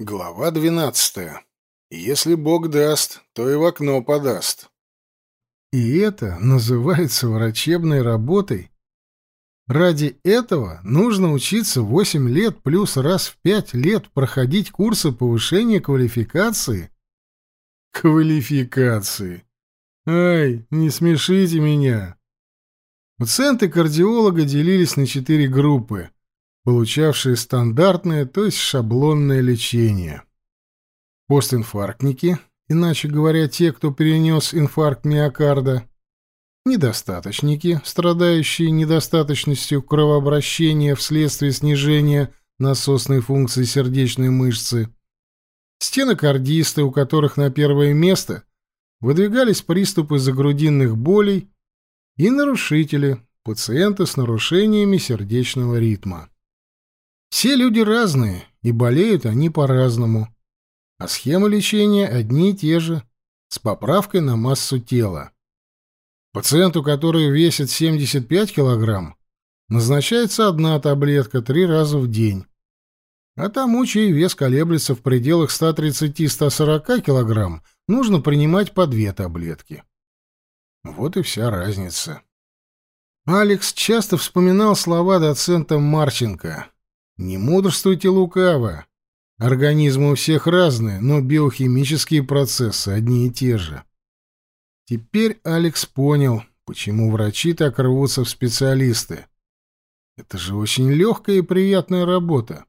Глава двенадцатая. Если Бог даст, то и в окно подаст. И это называется врачебной работой? Ради этого нужно учиться восемь лет плюс раз в пять лет проходить курсы повышения квалификации? Квалификации. Ай, не смешите меня. Пациенты кардиолога делились на четыре группы получавшие стандартное, то есть шаблонное лечение. Постинфарктники, иначе говоря, те, кто перенес инфаркт миокарда, недостаточники, страдающие недостаточностью кровообращения вследствие снижения насосной функции сердечной мышцы, стенокардисты, у которых на первое место выдвигались приступы загрудинных болей и нарушители, пациенты с нарушениями сердечного ритма. Все люди разные, и болеют они по-разному. А схемы лечения одни и те же, с поправкой на массу тела. Пациенту, который весит 75 килограмм, назначается одна таблетка три раза в день. А тому, чей вес колеблется в пределах 130-140 килограмм, нужно принимать по две таблетки. Вот и вся разница. Алекс часто вспоминал слова доцента Марченко. Не мудрствуйте лукаво. Организмы у всех разные, но биохимические процессы одни и те же. Теперь Алекс понял, почему врачи так рвутся в специалисты. Это же очень легкая и приятная работа.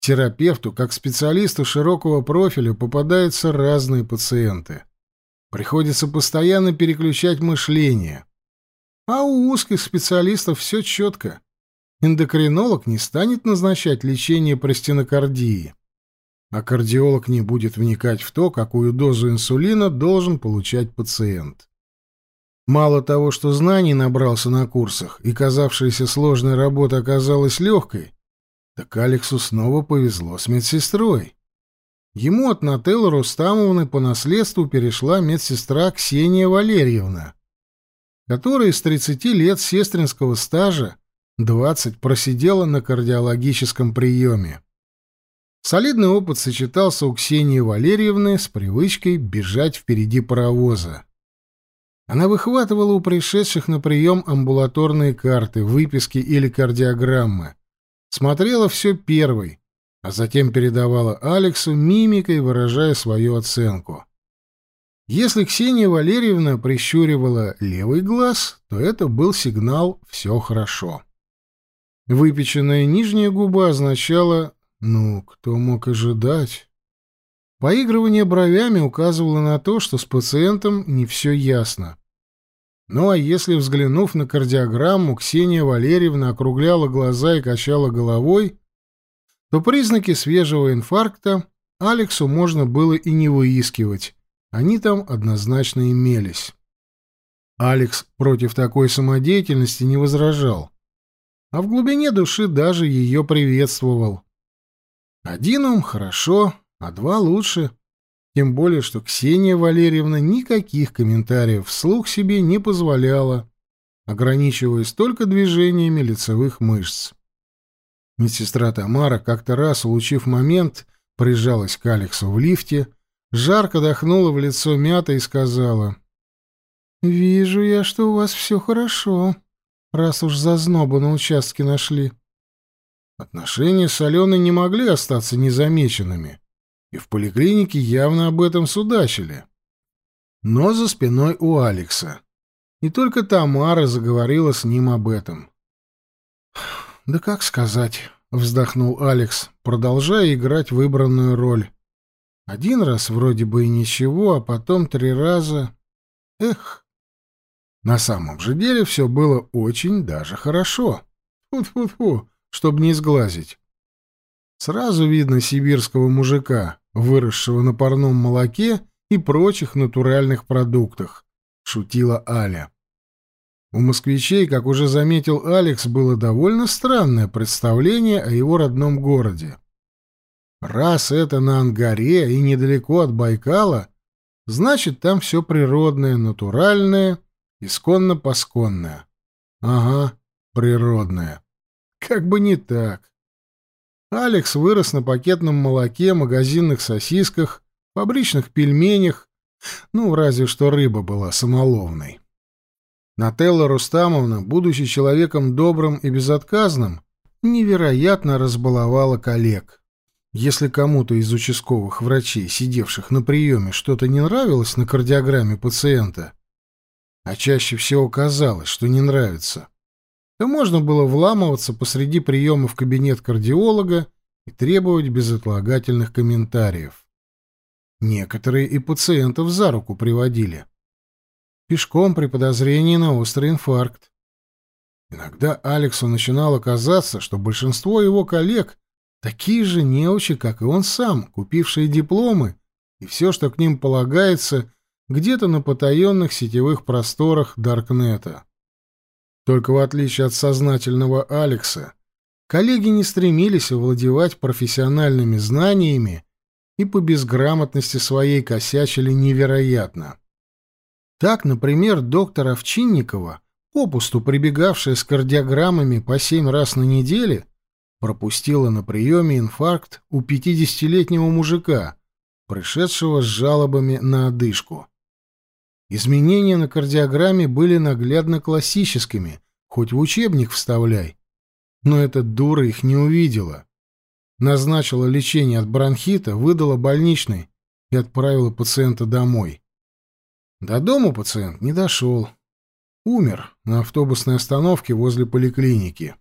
Терапевту, как специалисту широкого профиля, попадаются разные пациенты. Приходится постоянно переключать мышление. А у узких специалистов все четко. Эндокринолог не станет назначать лечение простенокардии, а кардиолог не будет вникать в то, какую дозу инсулина должен получать пациент. Мало того, что знаний набрался на курсах, и казавшаяся сложная работа оказалась легкой, так Алексу снова повезло с медсестрой. Ему от Нателлы Рустамовны по наследству перешла медсестра Ксения Валерьевна, которая из 30 лет сестринского стажа Двадцать просидела на кардиологическом приеме. Солидный опыт сочетался у Ксении Валерьевны с привычкой бежать впереди паровоза. Она выхватывала у пришедших на прием амбулаторные карты, выписки или кардиограммы. Смотрела все первой, а затем передавала Алексу мимикой, выражая свою оценку. Если Ксения Валерьевна прищуривала левый глаз, то это был сигнал «все хорошо». Выпеченная нижняя губа означала «ну, кто мог ожидать?». Поигрывание бровями указывало на то, что с пациентом не все ясно. Ну а если, взглянув на кардиограмму, Ксения Валерьевна округляла глаза и качала головой, то признаки свежего инфаркта Алексу можно было и не выискивать, они там однозначно имелись. Алекс против такой самодеятельности не возражал а в глубине души даже ее приветствовал. Один ум хорошо, а два лучше. Тем более, что Ксения Валерьевна никаких комментариев вслух себе не позволяла, ограничиваясь только движениями лицевых мышц. Медсестра Тамара как-то раз, улучив момент, прижалась к Алексу в лифте, жарко дохнула в лицо мята и сказала, «Вижу я, что у вас все хорошо» раз уж зазнобу на участке нашли. Отношения с Аленой не могли остаться незамеченными, и в поликлинике явно об этом судачили. Но за спиной у Алекса. И только Тамара заговорила с ним об этом. «Да как сказать?» — вздохнул Алекс, продолжая играть выбранную роль. «Один раз вроде бы и ничего, а потом три раза... Эх!» На самом же деле все было очень даже хорошо. Фу-фу-фу, чтобы не сглазить. Сразу видно сибирского мужика, выросшего на парном молоке и прочих натуральных продуктах, шутила Аля. У москвичей, как уже заметил Алекс, было довольно странное представление о его родном городе. Раз это на Ангаре и недалеко от Байкала, значит, там все природное, натуральное Исконно-посконная. Ага, природная. Как бы не так. Алекс вырос на пакетном молоке, магазинных сосисках, фабричных пельменях, ну, разве что рыба была самоловной. Нателла Рустамовна, будучи человеком добрым и безотказным, невероятно разбаловала коллег. Если кому-то из участковых врачей, сидевших на приеме, что-то не нравилось на кардиограмме пациента, а чаще всего казалось, что не нравится, то можно было вламываться посреди приема в кабинет кардиолога и требовать безотлагательных комментариев. Некоторые и пациентов за руку приводили. Пешком при подозрении на острый инфаркт. Иногда Алексу начинало казаться, что большинство его коллег такие же неучи, как и он сам, купившие дипломы, и все, что к ним полагается, где-то на потаенных сетевых просторах Даркнета. Только в отличие от сознательного Алекса, коллеги не стремились овладевать профессиональными знаниями и по безграмотности своей косячили невероятно. Так, например, доктор Овчинникова, попусту прибегавшая с кардиограммами по семь раз на неделю, пропустила на приеме инфаркт у 50-летнего мужика, пришедшего с жалобами на одышку. Изменения на кардиограмме были наглядно классическими, хоть в учебник вставляй. Но эта дура их не увидела. Назначила лечение от бронхита, выдала больничный и отправила пациента домой. До дома пациент не дошел. Умер на автобусной остановке возле поликлиники.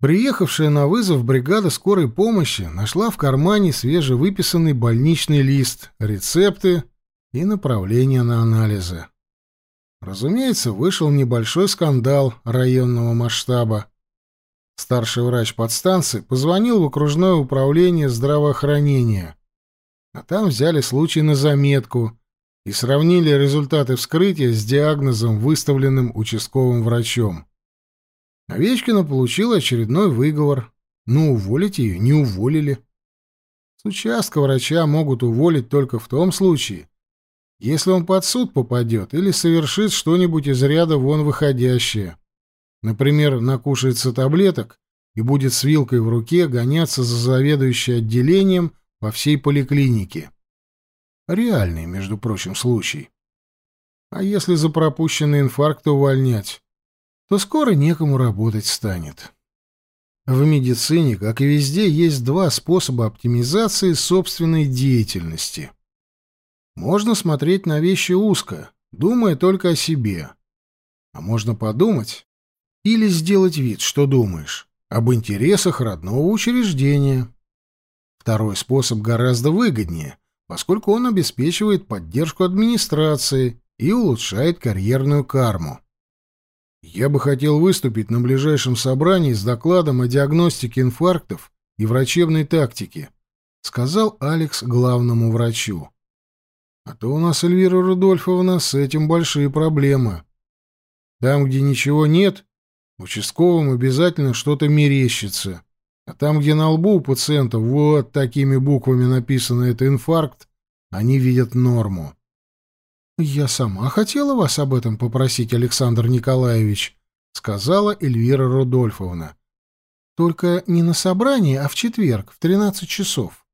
Приехавшая на вызов бригада скорой помощи нашла в кармане свежевыписанный больничный лист, рецепты и направления на анализы. Разумеется, вышел небольшой скандал районного масштаба. Старший врач подстанции позвонил в окружное управление здравоохранения, а там взяли случай на заметку и сравнили результаты вскрытия с диагнозом, выставленным участковым врачом. Овечкина получила очередной выговор, но уволить ее не уволили. С участка врача могут уволить только в том случае, если он под суд попадет или совершит что-нибудь из ряда вон выходящее. Например, накушается таблеток и будет с вилкой в руке гоняться за заведующей отделением по всей поликлинике. Реальный, между прочим, случай. А если за пропущенный инфаркт увольнять, то скоро некому работать станет. В медицине, как и везде, есть два способа оптимизации собственной деятельности. Можно смотреть на вещи узко, думая только о себе. А можно подумать или сделать вид, что думаешь, об интересах родного учреждения. Второй способ гораздо выгоднее, поскольку он обеспечивает поддержку администрации и улучшает карьерную карму. Я бы хотел выступить на ближайшем собрании с докладом о диагностике инфарктов и врачебной тактике, сказал Алекс главному врачу. А то у нас, Эльвира Рудольфовна, с этим большие проблемы. Там, где ничего нет, участковым обязательно что-то мерещится. А там, где на лбу у пациента вот такими буквами написано «это инфаркт», они видят норму. «Я сама хотела вас об этом попросить, Александр Николаевич», — сказала Эльвира Рудольфовна. «Только не на собрании, а в четверг, в тринадцать часов.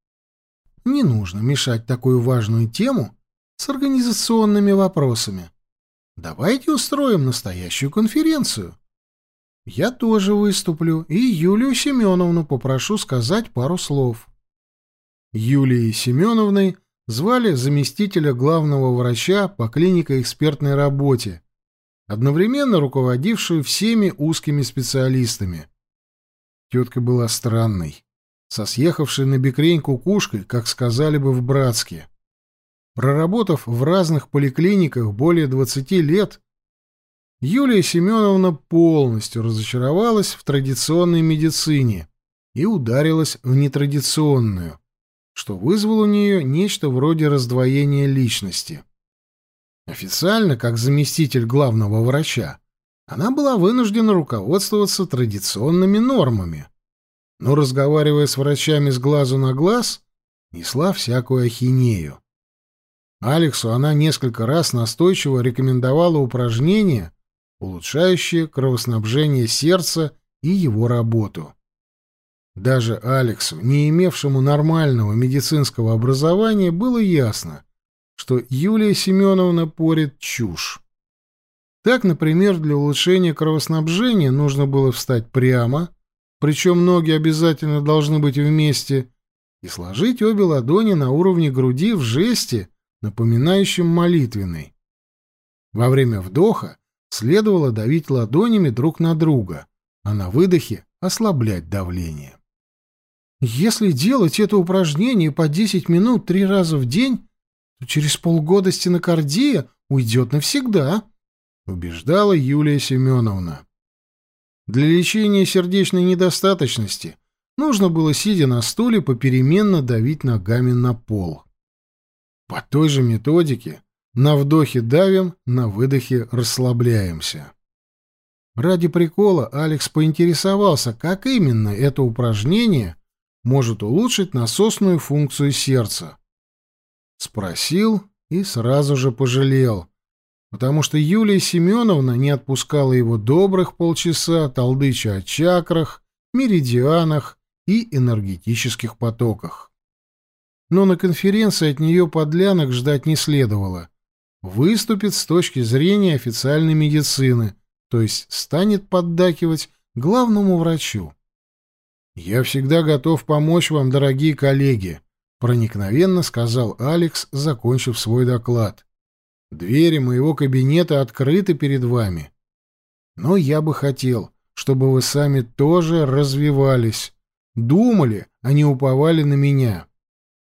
Не нужно мешать такую важную тему с организационными вопросами. Давайте устроим настоящую конференцию. Я тоже выступлю, и Юлию Семеновну попрошу сказать пару слов». Юлией Семеновной звали заместителя главного врача по клинико-экспертной работе, одновременно руководившую всеми узкими специалистами. Тетка была странной, со съехавшей на бекрень кукушкой, как сказали бы в Братске. Проработав в разных поликлиниках более 20 лет, Юлия Семеновна полностью разочаровалась в традиционной медицине и ударилась в нетрадиционную – что вызвало у нее нечто вроде раздвоения личности. Официально, как заместитель главного врача, она была вынуждена руководствоваться традиционными нормами, но, разговаривая с врачами с глазу на глаз, несла всякую ахинею. Алексу она несколько раз настойчиво рекомендовала упражнения, улучшающие кровоснабжение сердца и его работу. Даже Алексу, не имевшему нормального медицинского образования, было ясно, что Юлия Семеновна порит чушь. Так, например, для улучшения кровоснабжения нужно было встать прямо, причем ноги обязательно должны быть вместе, и сложить обе ладони на уровне груди в жесте, напоминающем молитвенный. Во время вдоха следовало давить ладонями друг на друга, а на выдохе ослаблять давление. Если делать это упражнение по 10 минут три раза в день, то через полгода стенокардия уйдет навсегда, убеждала Юлия Семеновна. Для лечения сердечной недостаточности нужно было, сидя на стуле, попеременно давить ногами на пол. По той же методике на вдохе давим, на выдохе расслабляемся. Ради прикола Алекс поинтересовался, как именно это упражнение может улучшить насосную функцию сердца. Спросил и сразу же пожалел, потому что Юлия Семеновна не отпускала его добрых полчаса, толдыча о чакрах, меридианах и энергетических потоках. Но на конференции от нее подлянок ждать не следовало. Выступит с точки зрения официальной медицины, то есть станет поддакивать главному врачу. «Я всегда готов помочь вам, дорогие коллеги», — проникновенно сказал Алекс, закончив свой доклад. «Двери моего кабинета открыты перед вами. Но я бы хотел, чтобы вы сами тоже развивались, думали, а не уповали на меня.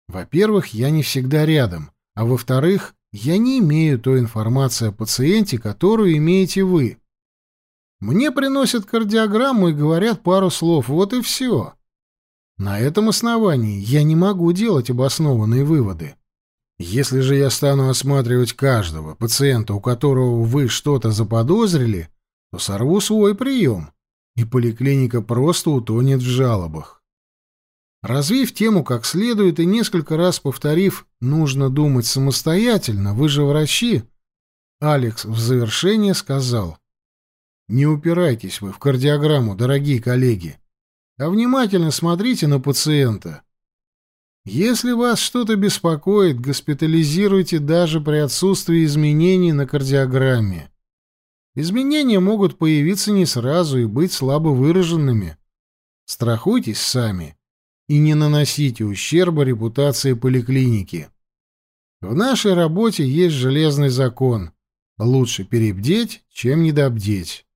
Во-первых, я не всегда рядом, а во-вторых, я не имею той информации о пациенте, которую имеете вы. Мне приносят кардиограмму и говорят пару слов, вот и все. На этом основании я не могу делать обоснованные выводы. Если же я стану осматривать каждого пациента, у которого вы что-то заподозрили, то сорву свой прием, и поликлиника просто утонет в жалобах. Развив тему как следует и несколько раз повторив «нужно думать самостоятельно, вы же врачи», Алекс в завершение сказал «Не упирайтесь вы в кардиограмму, дорогие коллеги, а внимательно смотрите на пациента. Если вас что-то беспокоит, госпитализируйте даже при отсутствии изменений на кардиограмме. Изменения могут появиться не сразу и быть слабо выраженными. Страхуйтесь сами» и не наносите ущерба репутации поликлиники. В нашей работе есть железный закон. Лучше перебдеть, чем недобдеть.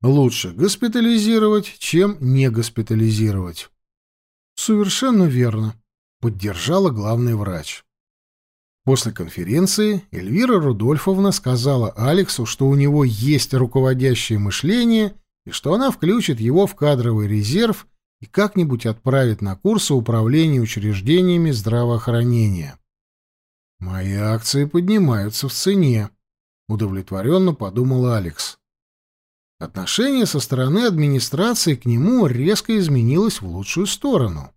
Лучше госпитализировать, чем не госпитализировать. Совершенно верно, поддержала главный врач. После конференции Эльвира Рудольфовна сказала Алексу, что у него есть руководящее мышление и что она включит его в кадровый резерв и как-нибудь отправит на курсы управления учреждениями здравоохранения. «Мои акции поднимаются в цене», — удовлетворенно подумал Алекс. Отношение со стороны администрации к нему резко изменилось в лучшую сторону.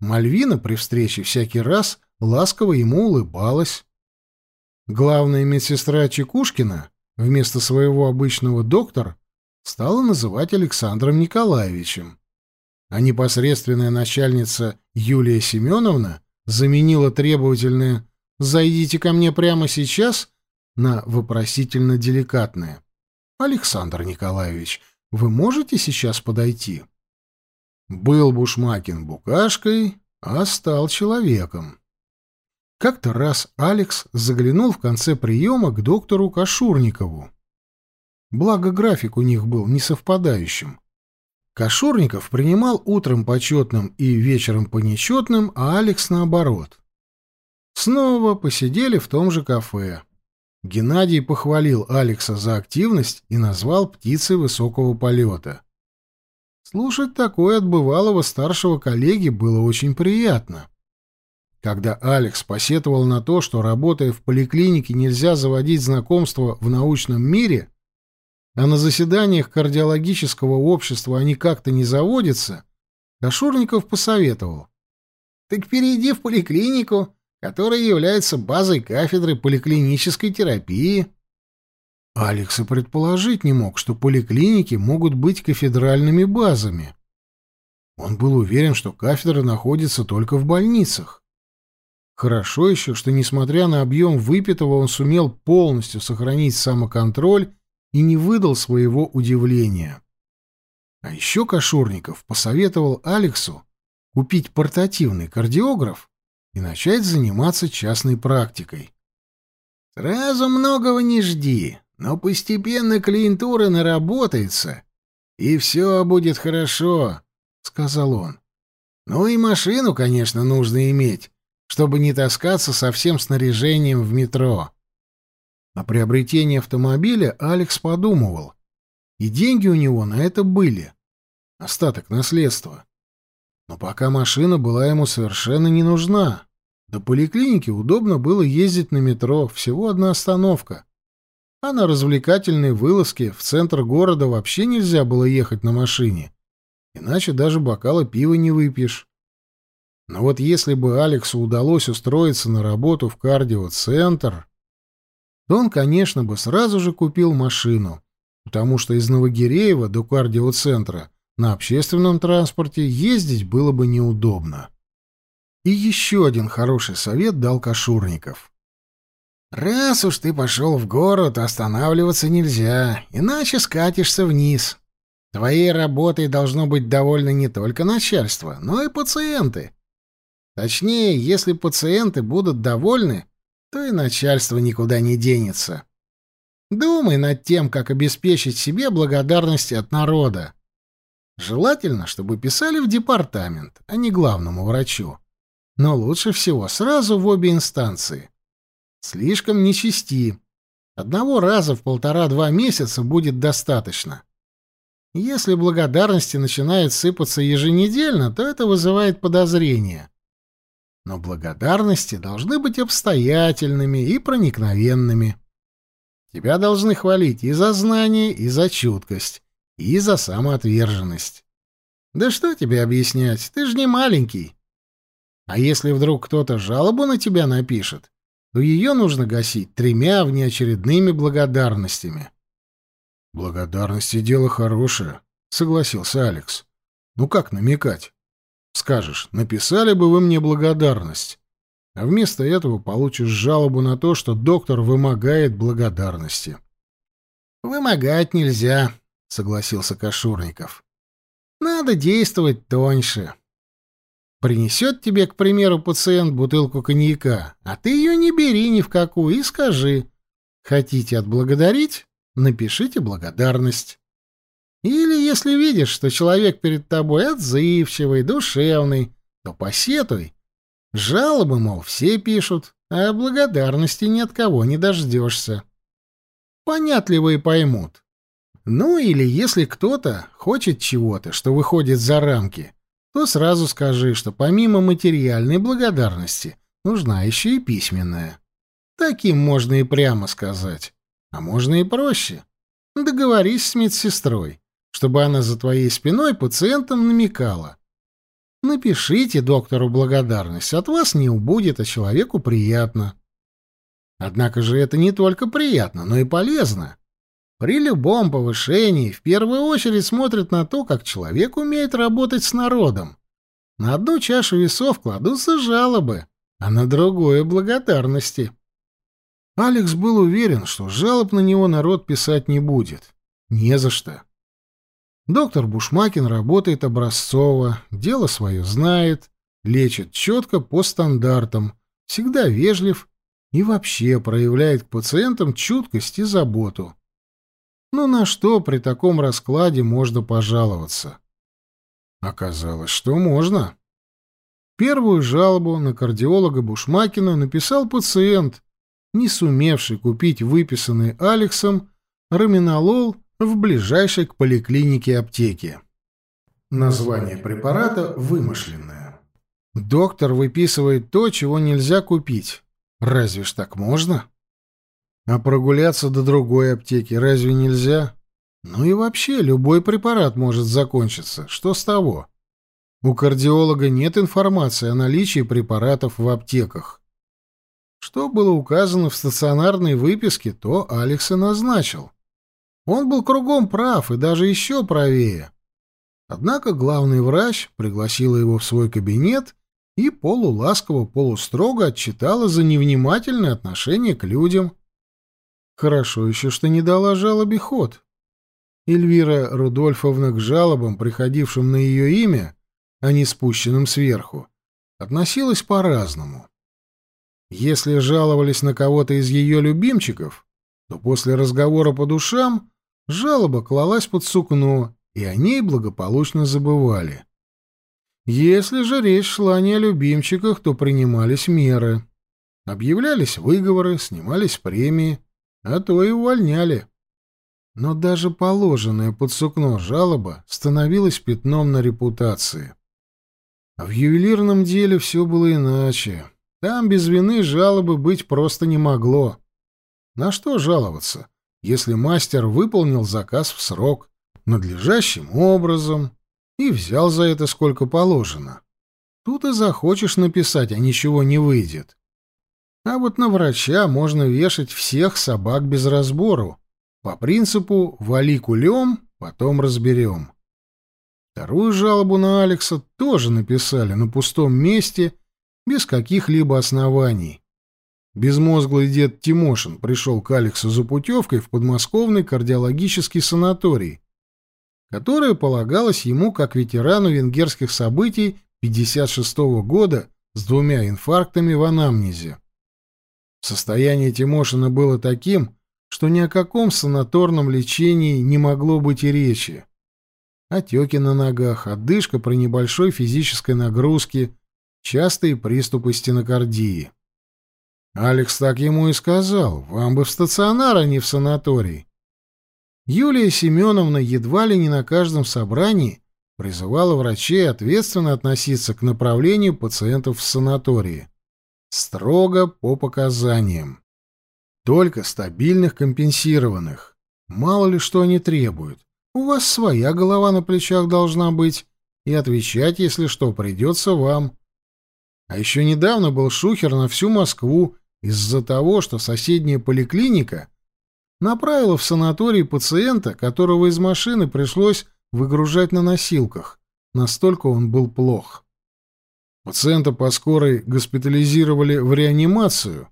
Мальвина при встрече всякий раз ласково ему улыбалась. Главная медсестра Чекушкина вместо своего обычного доктор стала называть Александром Николаевичем а непосредственная начальница Юлия Семеновна заменила требовательное «зайдите ко мне прямо сейчас» на вопросительно деликатное «Александр Николаевич, вы можете сейчас подойти?» Был Бушмакин букашкой, а стал человеком. Как-то раз Алекс заглянул в конце приема к доктору Кашурникову. Благо график у них был несовпадающим. Кашурников принимал утром почетным и вечером по нечетным, а Алекс наоборот. Снова посидели в том же кафе. Геннадий похвалил Алекса за активность и назвал птицей высокого полета. Слушать такое от бывалого старшего коллеги было очень приятно. Когда Алекс посетовал на то, что, работая в поликлинике, нельзя заводить знакомства в научном мире, а на заседаниях кардиологического общества они как-то не заводятся, Дашурников посоветовал. «Так перейди в поликлинику, которая является базой кафедры поликлинической терапии». Алекс и предположить не мог, что поликлиники могут быть кафедральными базами. Он был уверен, что кафедра находится только в больницах. Хорошо еще, что, несмотря на объем выпитого, он сумел полностью сохранить самоконтроль и не выдал своего удивления. А еще Кашурников посоветовал Алексу купить портативный кардиограф и начать заниматься частной практикой. «Сразу многого не жди, но постепенно клиентура наработается, и все будет хорошо», — сказал он. «Ну и машину, конечно, нужно иметь, чтобы не таскаться со всем снаряжением в метро». О приобретении автомобиля Алекс подумывал, и деньги у него на это были. Остаток наследства. Но пока машина была ему совершенно не нужна. До поликлиники удобно было ездить на метро, всего одна остановка. А на развлекательной вылазке в центр города вообще нельзя было ехать на машине. Иначе даже бокала пива не выпьешь. Но вот если бы Алексу удалось устроиться на работу в кардиоцентр, то он, конечно, бы сразу же купил машину, потому что из Новогиреева до кардиоцентра на общественном транспорте ездить было бы неудобно. И еще один хороший совет дал Кашурников. «Раз уж ты пошел в город, останавливаться нельзя, иначе скатишься вниз. Твоей работой должно быть довольно не только начальство, но и пациенты. Точнее, если пациенты будут довольны, то и начальство никуда не денется. Думай над тем, как обеспечить себе благодарность от народа. Желательно, чтобы писали в департамент, а не главному врачу но лучше всего сразу в обе инстанции. Слишком не. Одного раза в полтора-два месяца будет достаточно. Если благодарности начинают сыпаться еженедельно, то это вызывает подозрения. Но благодарности должны быть обстоятельными и проникновенными. Тебя должны хвалить и за знание, и за чуткость, и за самоотверженность. Да что тебе объяснять, ты же не маленький. А если вдруг кто-то жалобу на тебя напишет, то ее нужно гасить тремя внеочередными благодарностями. «Благодарности — дело хорошее», — согласился Алекс. «Ну как намекать? Скажешь, написали бы вы мне благодарность, а вместо этого получишь жалобу на то, что доктор вымогает благодарности». «Вымогать нельзя», — согласился Кашурников. «Надо действовать тоньше. Принесет тебе, к примеру, пациент бутылку коньяка, а ты ее не бери ни в какую и скажи. Хотите отблагодарить? Напишите благодарность. Или если видишь, что человек перед тобой отзывчивый, душевный, то посетуй. Жалобы, мол, все пишут, а благодарности ни от кого не дождешься. Понятливые поймут. Ну или если кто-то хочет чего-то, что выходит за рамки, то сразу скажи, что помимо материальной благодарности нужна еще и письменная. Таким можно и прямо сказать, а можно и проще. Договорись с медсестрой, чтобы она за твоей спиной пациентам намекала. Напишите доктору благодарность, от вас не убудет, а человеку приятно. Однако же это не только приятно, но и полезно. При любом повышении в первую очередь смотрят на то, как человек умеет работать с народом. На одну чашу весов кладутся жалобы, а на другую — благодарности. Алекс был уверен, что жалоб на него народ писать не будет. Не за что. Доктор Бушмакин работает образцово, дело свое знает, лечит четко по стандартам, всегда вежлив и вообще проявляет к пациентам чуткость и заботу. Ну на что при таком раскладе можно пожаловаться? Оказалось, что можно. Первую жалобу на кардиолога Бушмакина написал пациент, не сумевший купить выписанный Алексом раминолол в ближайшей к поликлинике аптеке. Название препарата вымышленное. Доктор выписывает то, чего нельзя купить. Разве ж так можно? А прогуляться до другой аптеки разве нельзя? Ну и вообще, любой препарат может закончиться. Что с того? У кардиолога нет информации о наличии препаратов в аптеках. Что было указано в стационарной выписке, то Алекс и назначил. Он был кругом прав и даже еще правее. Однако главный врач пригласила его в свой кабинет и полуласково-полустрого отчитала за невнимательное отношение к людям. Хорошо еще, что не дала жалобе ход. Эльвира Рудольфовна к жалобам, приходившим на ее имя, а не спущенным сверху, относилась по-разному. Если жаловались на кого-то из ее любимчиков, то после разговора по душам жалоба клалась под сукно, и о ней благополучно забывали. Если же речь шла не о любимчиках, то принимались меры. Объявлялись выговоры, снимались премии, а то и увольняли. Но даже положенная под сукно жалоба становилась пятном на репутации. А в ювелирном деле все было иначе. Там без вины жалобы быть просто не могло. На что жаловаться, если мастер выполнил заказ в срок, надлежащим образом, и взял за это сколько положено? Тут и захочешь написать, а ничего не выйдет. А вот на врача можно вешать всех собак без разбору, по принципу «вали кулем, потом разберем». Вторую жалобу на Алекса тоже написали на пустом месте, без каких-либо оснований. Безмозглый дед Тимошин пришел к Алексу за путевкой в подмосковный кардиологический санаторий, которая полагалась ему как ветерану венгерских событий 56 -го года с двумя инфарктами в анамнезе. Состояние Тимошина было таким, что ни о каком санаторном лечении не могло быть и речи. Отеки на ногах, отдышка при небольшой физической нагрузке, частые приступы стенокардии. Алекс так ему и сказал, вам бы в стационар, а не в санаторий. Юлия Семеновна едва ли не на каждом собрании призывала врачей ответственно относиться к направлению пациентов в санатории. Строго по показаниям. Только стабильных компенсированных. Мало ли что они требуют. У вас своя голова на плечах должна быть, и отвечать, если что, придется вам. А еще недавно был шухер на всю Москву из-за того, что соседняя поликлиника направила в санаторий пациента, которого из машины пришлось выгружать на носилках. Настолько он был плох. Пациента по скорой госпитализировали в реанимацию,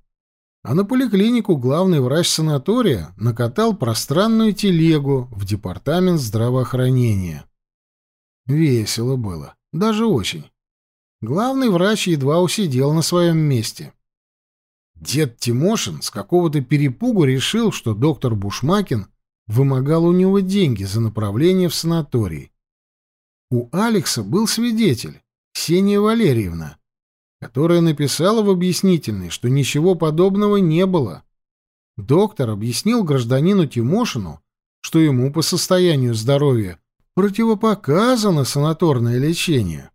а на поликлинику главный врач санатория накатал пространную телегу в департамент здравоохранения. Весело было, даже очень. Главный врач едва усидел на своем месте. Дед Тимошин с какого-то перепугу решил, что доктор Бушмакин вымогал у него деньги за направление в санаторий. У Алекса был свидетель, Ксения Валерьевна, которая написала в объяснительной, что ничего подобного не было. Доктор объяснил гражданину Тимошину, что ему по состоянию здоровья противопоказано санаторное лечение.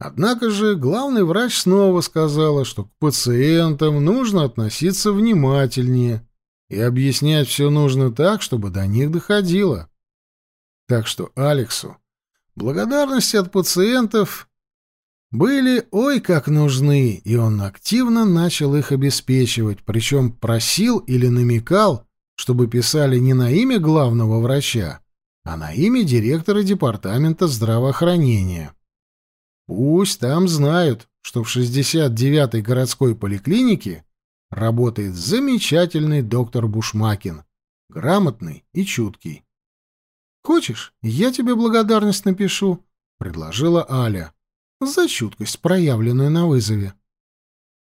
Однако же главный врач снова сказала, что к пациентам нужно относиться внимательнее и объяснять все нужно так, чтобы до них доходило. Так что Алексу благодарности от пациентов были ой как нужны, и он активно начал их обеспечивать, причем просил или намекал, чтобы писали не на имя главного врача, а на имя директора департамента здравоохранения. Пусть там знают, что в 69-й городской поликлинике работает замечательный доктор Бушмакин, грамотный и чуткий. «Хочешь, я тебе благодарность напишу?» — предложила Аля за чуткость, проявленную на вызове.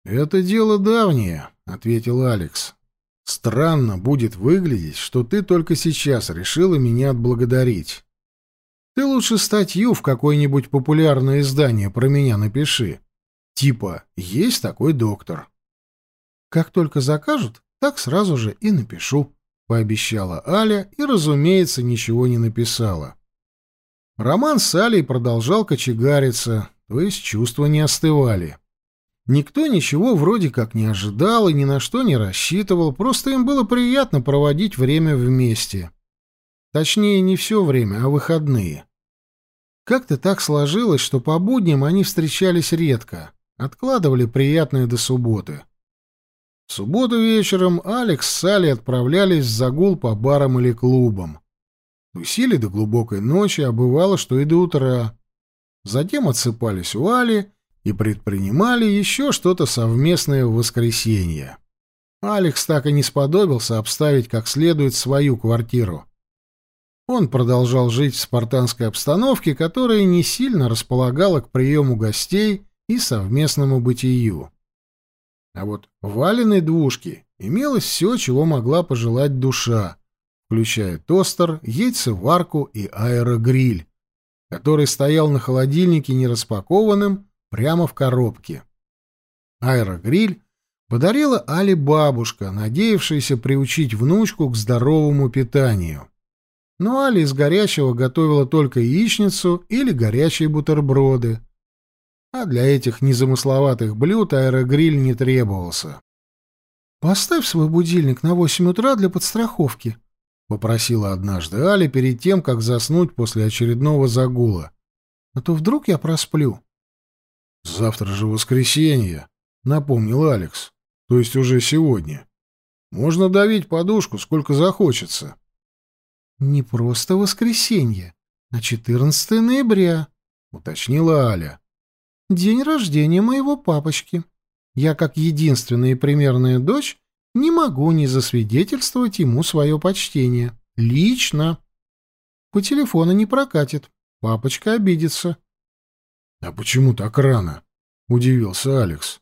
«Это дело давнее», — ответил Алекс. «Странно будет выглядеть, что ты только сейчас решила меня отблагодарить. Ты лучше статью в какое-нибудь популярное издание про меня напиши. Типа «Есть такой доктор». Как только закажут, так сразу же и напишу», — пообещала Аля и, разумеется, ничего не написала. Роман с Алей продолжал кочегариться, то есть чувства не остывали. Никто ничего вроде как не ожидал и ни на что не рассчитывал, просто им было приятно проводить время вместе. Точнее, не все время, а выходные. Как-то так сложилось, что по будням они встречались редко, откладывали приятное до субботы. В субботу вечером Алекс с Салли отправлялись в загул по барам или клубам. Тусили до глубокой ночи, а бывало, что и до утра. Затем отсыпались у Али и предпринимали еще что-то совместное в воскресенье. Алекс так и не сподобился обставить как следует свою квартиру. Он продолжал жить в спартанской обстановке, которая не сильно располагала к приему гостей и совместному бытию. А вот в Валиной двушке имелось все, чего могла пожелать душа, включая тостер, яйцеварку и аэрогриль, который стоял на холодильнике нераспакованным прямо в коробке. Аэрогриль подарила Али бабушка, надеявшаяся приучить внучку к здоровому питанию. Но Али из горячего готовила только яичницу или горячие бутерброды. А для этих незамысловатых блюд аэрогриль не требовался. «Поставь свой будильник на восемь утра для подстраховки», — попросила однажды Али перед тем, как заснуть после очередного загула. «А то вдруг я просплю». «Завтра же воскресенье», — напомнил Алекс. «То есть уже сегодня. Можно давить подушку, сколько захочется». «Не просто воскресенье, а 14 ноября», — уточнила Аля. «День рождения моего папочки. Я, как единственная и примерная дочь, не могу не засвидетельствовать ему свое почтение. Лично. По телефону не прокатит. Папочка обидится». «А почему так рано?» — удивился Алекс.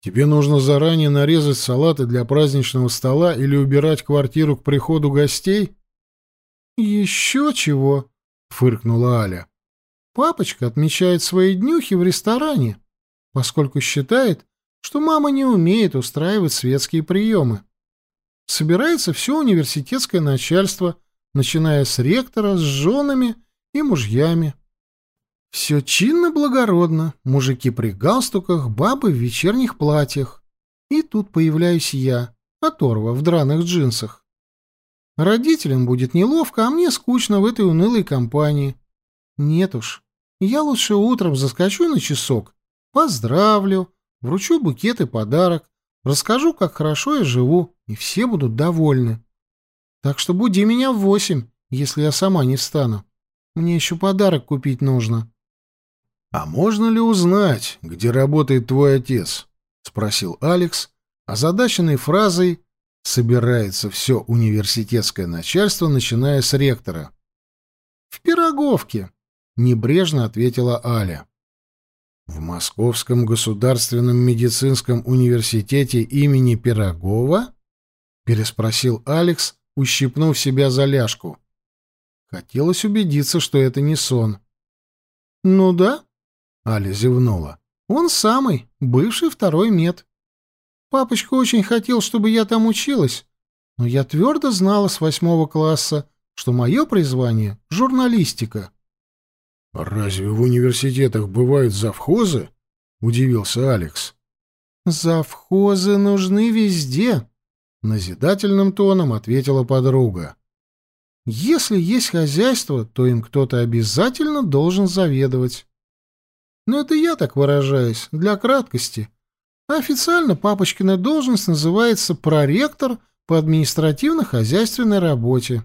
«Тебе нужно заранее нарезать салаты для праздничного стола или убирать квартиру к приходу гостей?» «Еще чего?» — фыркнула Аля. «Папочка отмечает свои днюхи в ресторане, поскольку считает, что мама не умеет устраивать светские приемы. Собирается все университетское начальство, начиная с ректора, с женами и мужьями. Все чинно-благородно, мужики при галстуках, бабы в вечерних платьях. И тут появляюсь я, оторва в драных джинсах. Родителям будет неловко, а мне скучно в этой унылой компании. Нет уж, я лучше утром заскочу на часок, поздравлю, вручу букет и подарок, расскажу, как хорошо я живу, и все будут довольны. Так что буди меня в восемь, если я сама не встану. Мне еще подарок купить нужно. «А можно ли узнать, где работает твой отец?» — спросил Алекс, озадаченный фразой «собирается все университетское начальство, начиная с ректора». «В Пироговке», — небрежно ответила Аля. «В Московском государственном медицинском университете имени Пирогова?» — переспросил Алекс, ущипнув себя за ляжку. Хотелось убедиться, что это не сон. «Ну да», Аля зевнула. «Он самый, бывший второй мед. Папочка очень хотел, чтобы я там училась, но я твердо знала с восьмого класса, что мое призвание — журналистика». «Разве в университетах бывают завхозы?» — удивился Алекс. «Завхозы нужны везде», — назидательным тоном ответила подруга. «Если есть хозяйство, то им кто-то обязательно должен заведовать. Но это я так выражаюсь, для краткости. официально папочкина должность называется проректор по административно-хозяйственной работе.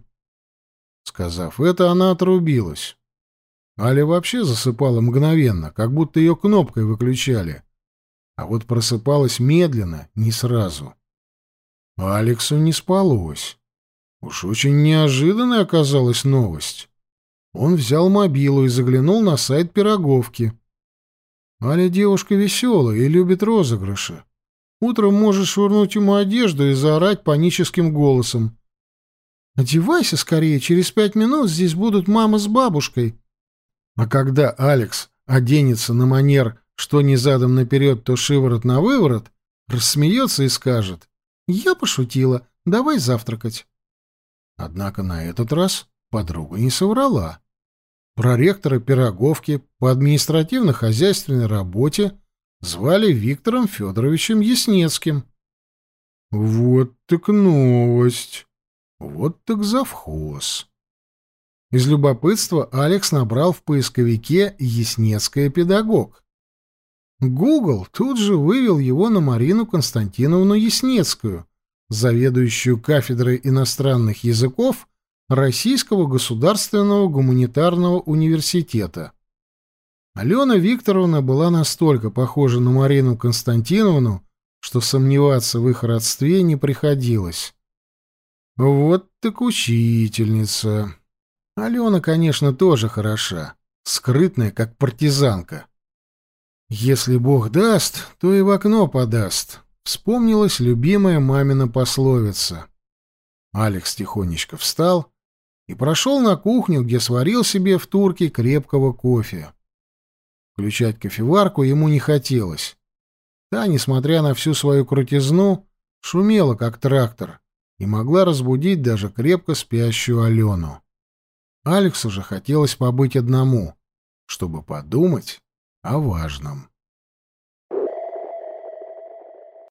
Сказав это, она отрубилась. Аля вообще засыпала мгновенно, как будто ее кнопкой выключали. А вот просыпалась медленно, не сразу. Алексу не спалось. Уж очень неожиданной оказалась новость. Он взял мобилу и заглянул на сайт Пироговки. Аля девушка веселая и любит розыгрыши. Утром можешь швырнуть ему одежду и заорать паническим голосом. «Одевайся скорее, через пять минут здесь будут мама с бабушкой». А когда Алекс оденется на манер «что не задом наперед, то шиворот на выворот», рассмеется и скажет «Я пошутила, давай завтракать». Однако на этот раз подруга не соврала проректора Пироговки по административно-хозяйственной работе звали Виктором Федоровичем Яснецким. Вот так новость. Вот так завхоз. Из любопытства Алекс набрал в поисковике «Яснецкая педагог». Гугл тут же вывел его на Марину Константиновну Яснецкую, заведующую кафедрой иностранных языков Российского государственного гуманитарного университета. Алена Викторовна была настолько похожа на Марину Константиновну, что сомневаться в их родстве не приходилось. Вот так учительница. Алена, конечно, тоже хороша, скрытная, как партизанка. Если Бог даст, то и в окно подаст. Вспомнилась любимая мамина пословица. Алекс тихонечко встал и прошел на кухню, где сварил себе в турке крепкого кофе. Включать кофеварку ему не хотелось. Та, несмотря на всю свою крутизну, шумела, как трактор, и могла разбудить даже крепко спящую Алену. Алексу же хотелось побыть одному, чтобы подумать о важном.